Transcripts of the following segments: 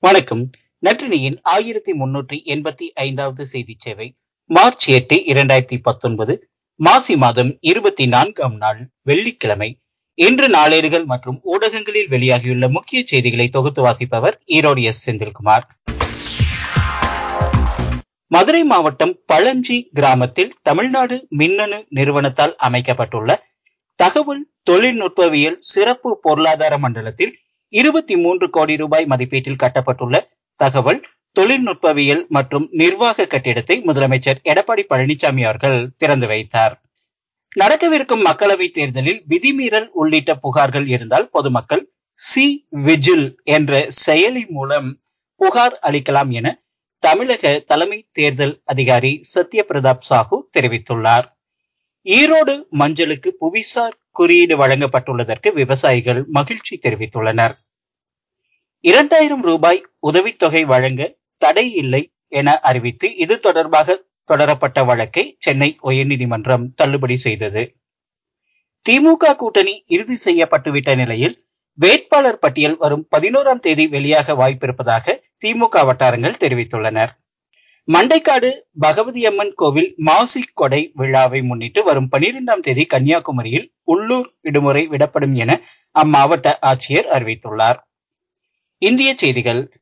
வணக்கம். நற்றினியின் ஆயிரத்தி முன்னூற்றி எண்பத்தி ஐந்தாவது செய்தி சேவை மார்ச் எட்டு இரண்டாயிரத்தி பத்தொன்பது மாசி மாதம் இருபத்தி நான்காம் நாள் வெள்ளிக்கிழமை. இன்று நாளேடுகள் மற்றும் ஊடகங்களில் வெளியாகியுள்ள முக்கிய செய்திகளை தொகுத்து வாசிப்பவர் ஈரோடு எஸ். செந்தில்குமார். மதுரை மாவட்டம் பழஞ்சி கிராமத்தில் தமிழ்நாடு மின்னணு நிறுவனத்தால் அமைக்கப்பட்டுள்ள தகவல் தொழில்நுட்பவியல் சிறப்பு பொருளாதார மண்டலத்தில் இருபத்தி மூன்று கோடி ரூபாய் மதிப்பீட்டில் கட்டப்பட்டுள்ள தகவல் தொழில்நுட்பவியல் மற்றும் நிர்வாக கட்டிடத்தை முதலமைச்சர் எடப்பாடி பழனிசாமி அவர்கள் திறந்து வைத்தார். நடக்கவிருக்கும் மக்களவைத் தேர்தலில் விதிமீறல் உள்ளிட்ட புகார்கள் இருந்தால் பொதுமக்கள் சி விஜில் என்ற செயலி மூலம் புகார் அளிக்கலாம் என தமிழக தலைமை தேர்தல் அதிகாரி சத்யபிரதாப் சாஹூ தெரிவித்துள்ளார். ஈரோடு மஞ்சளுக்கு புவிசார் குறியீடு வழங்கப்பட்டுள்ளதற்கு விவசாயிகள் மகிழ்ச்சி தெரிவித்துள்ளனர். இரண்டாயிரம் ரூபாய் உதவித்தொகை வழங்க தடை இல்லை என அறிவித்து இது தொடர்பாக தொடரப்பட்ட வழக்கை சென்னை உயர்நீதிமன்றம் தள்ளுபடி செய்தது. திமுக கூட்டணி இறுதி செய்யப்பட்டுவிட்ட நிலையில் வேட்பாளர் பட்டியல் வரும் பதினோராம் தேதி வெளியாக வாய்ப்பிருப்பதாக திமுக வட்டாரங்கள் தெரிவித்துள்ளனர். மண்டைக்காடு பகவதி அம்மன் கோவில் மாசி கொடை விழாவை முன்னிட்டு வரும் பனிரெண்டாம் தேதி கன்னியாகுமரியில் உள்ளூர் விடுமுறை விடப்படும் என அம்மாவட்ட ஆட்சியர் அறிவித்துள்ளார். இந்திய செய்திகள்.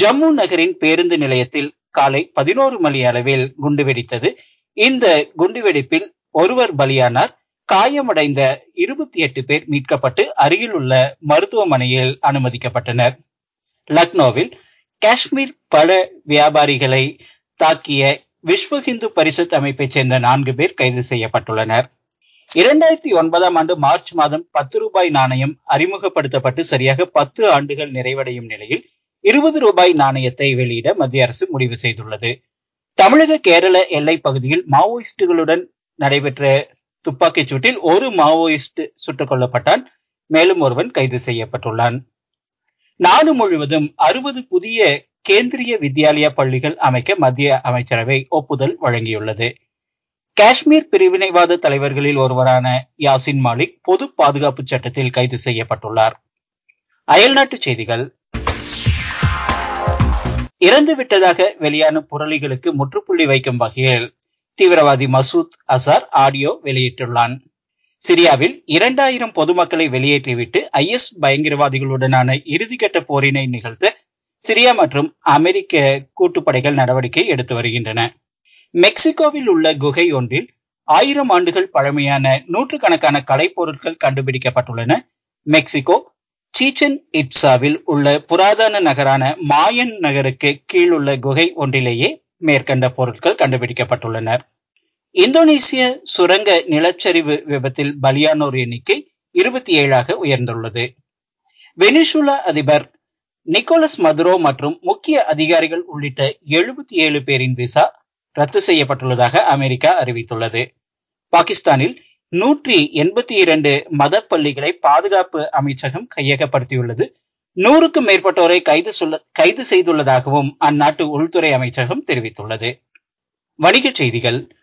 ஜம்மு நகரின் பேருந்து நிலையத்தில் காலை பதினோரு மணி அளவில் குண்டு வெடித்தது. இந்த குண்டுவெடிப்பில் ஒருவர் பலியானார். காயமடைந்த இருபத்தி எட்டு பேர் மீட்கப்பட்டு அருகில் உள்ள மருத்துவமனையில் அனுமதிக்கப்பட்டனர். லக்னோவில் காஷ்மீர் பல வியாபாரிகளை தாக்கிய விஸ்வ ஹிந்து பரிஷத் அமைப்பைச் சேர்ந்த நான்கு பேர் கைது செய்யப்பட்டுள்ளனர். இரண்டாயிரத்தி ஒன்பதாம் ஆண்டு மார்ச் மாதம் பத்து ரூபாய் நாணயம் அறிமுகப்படுத்தப்பட்டு சரியாக பத்து ஆண்டுகள் நிறைவடையும் நிலையில் இருபது ரூபாய் நாணயத்தை வெளியிட மத்திய அரசு முடிவு செய்துள்ளது. தமிழக கேரள எல்லை பகுதியில் மாவோயிஸ்டுகளுடன் நடைபெற்ற துப்பாக்கிச் சூட்டில் ஒரு மாவோயிஸ்ட் சுட்டுக் கொல்லப்பட்டான். மேலும் ஒருவன் கைது செய்யப்பட்டுள்ளான். நாடு முழுவதும் அறுபது புதிய கேந்திரிய வித்யாலயா பள்ளிகள் அமைக்க மத்திய அமைச்சரவை ஒப்புதல் வழங்கியுள்ளது. காஷ்மீர் பிரிவினைவாத தலைவர்களில் ஒருவரான யாசின் மாலிக் பொது பாதுகாப்பு சட்டத்தில் கைது செய்யப்பட்டுள்ளார். அயல்நாட்டு செய்திகள். இறந்து விட்டதாக வெளியான புரளிகளுக்கு முற்றுப்புள்ளி வைக்கும் வகையில் தீவிரவாதி மசூத் அசார் ஆடியோ வெளியிட்டுள்ளான். சிரியாவில் இரண்டாயிரம் பொதுமக்களை வெளியேற்றிவிட்டு ஐஎஸ் பயங்கரவாதிகளுடனான இறுதிக்கட்ட போரினை நிகழ்த்த சிரியா மற்றும் அமெரிக்க கூட்டுப்படைகள் நடவடிக்கை எடுத்து வருகின்றன. மெக்சிகோவில் உள்ள குகை ஒன்றில் ஆயிரம் ஆண்டுகள் பழமையான நூற்றுக்கணக்கான கலைப்பொருட்கள் கண்டுபிடிக்கப்பட்டுள்ளன. மெக்சிகோ சீச்சன் இட்சாவில் உள்ள புராதன நகரான மாயன் நகருக்கு கீழுள்ள குகை ஒன்றிலேயே மேற்கண்ட பொருட்கள் கண்டுபிடிக்கப்பட்டுள்ளனர் இந்தோனேசிய சுரங்க நிலச்சரிவு விபத்தில் பலியானோர் எண்ணிக்கை இருபத்தி ஏழாக உயர்ந்துள்ளது. வெனிசுலா அதிபர் நிக்கோலஸ் மதுரோ மற்றும் முக்கிய அதிகாரிகள் உள்ளிட்ட எழுபத்தி ஏழு பேரின் விசா ரத்து செய்யப்பட்டுள்ளதாக அமெரிக்கா அறிவித்துள்ளது. பாகிஸ்தானில் நூற்றி எண்பத்தி இரண்டு மத பள்ளிகளை பாதுகாப்பு அமைச்சகம் கையகப்படுத்தியுள்ளது. நூறுக்கும் மேற்பட்டோரை கைது சொல்ல கைது செய்துள்ளதாகவும் அந்நாட்டு உள்துறை அமைச்சகம் தெரிவித்துள்ளது. வணிகச் செய்திகள்.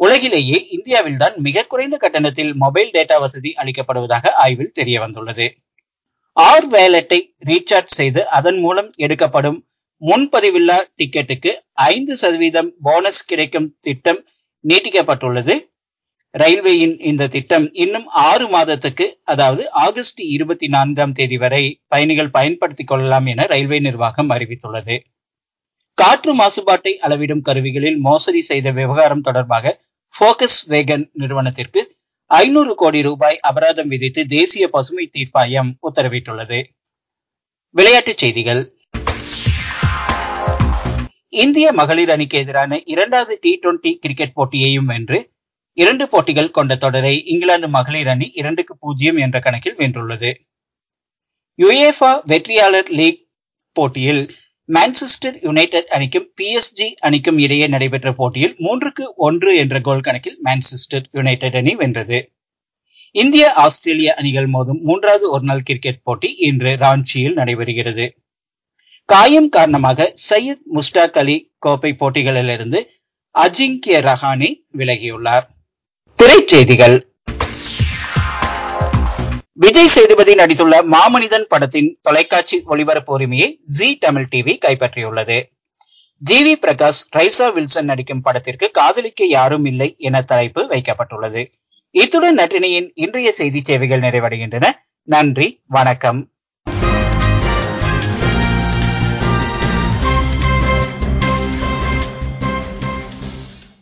உலகிலேயே இந்தியாவில்தான் மிக குறைந்த கட்டணத்தில் மொபைல் டேட்டா வசதி அளிக்கப்படுவதாக ஆய்வில் தெரிய வந்துள்ளது ஆர் வேலட்டை ரீசார்ஜ் செய்து அதன் மூலம் எடுக்கப்படும் முன்பதிவில்லா டிக்கெட்டுக்கு ஐந்து சதவீதம் போனஸ் கிடைக்கும் திட்டம் நீட்டிக்கப்பட்டுள்ளது. ரயில்வேயின் இந்த திட்டம் இன்னும் ஆறு மாதத்துக்கு அதாவது ஆகஸ்ட் இருபத்தி நான்காம் தேதி வரை பயணிகள் பயன்படுத்திக் கொள்ளலாம் என ரயில்வே நிர்வாகம் அறிவித்துள்ளது. காற்று மாசுபாட்டை அளவிடும் கருவிகளில் மோசடி செய்த விவகாரம் தொடர்பாக போக்கஸ் வேகன் நிறுவனத்திற்கு ஐநூறு கோடி ரூபாய் அபராதம் விதித்து தேசிய பசுமை தீர்ப்பாயம் உத்தரவிட்டுள்ளது. விளையாட்டுச் செய்திகள். இந்திய மகளிர் அணிக்கு எதிரான இரண்டாவது டி டுவெண்டி கிரிக்கெட் போட்டியையும் வென்று இரண்டு போட்டிகள் கொண்ட தொடரை இங்கிலாந்து மகளிர் அணி இரண்டுக்கு பூஜ்ஜியம் என்ற கணக்கில் வென்றுள்ளது. யுஏஃபா வெற்றியாளர் லீக் போட்டியில் மான்செஸ்டர் யுனைடெட் அணிக்கும் பிஎஸ்ஜி அணிக்கும் இடையே நடைபெற்ற போட்டியில் மூன்றுக்கு ஒன்று என்ற கோல் கணக்கில் மான்செஸ்டர் யுனைடெட் அணி வென்றது. இந்திய ஆஸ்திரேலிய அணிகள் மோதும் மூன்றாவது ஒருநாள் கிரிக்கெட் போட்டி இன்று ராஞ்சியில் நடைபெறுகிறது. காயம் காரணமாக சையத் முஸ்டாக் அலி கோப்பை போட்டிகளிலிருந்து அஜிங்கிய ரஹானே விலகியுள்ளார். திரைச்செய்திகள். விஜய் சேதுபதி நடித்துள்ள மாமனிதன் படத்தின் தொலைக்காட்சி ஒளிபரப்பு உரிமையை ஜி தமிழ் டிவி கைப்பற்றியுள்ளது. G V Prakash Raiza Wilson நடிக்கும் படத்திற்கு காதலிக்க யாரும் இல்லை என தலைப்பு வைக்கப்பட்டுள்ளது. இத்துடன் நட்டினியின் இன்றைய செய்தி சேவைகள் நிறைவடைகின்றன. நன்றி வணக்கம்.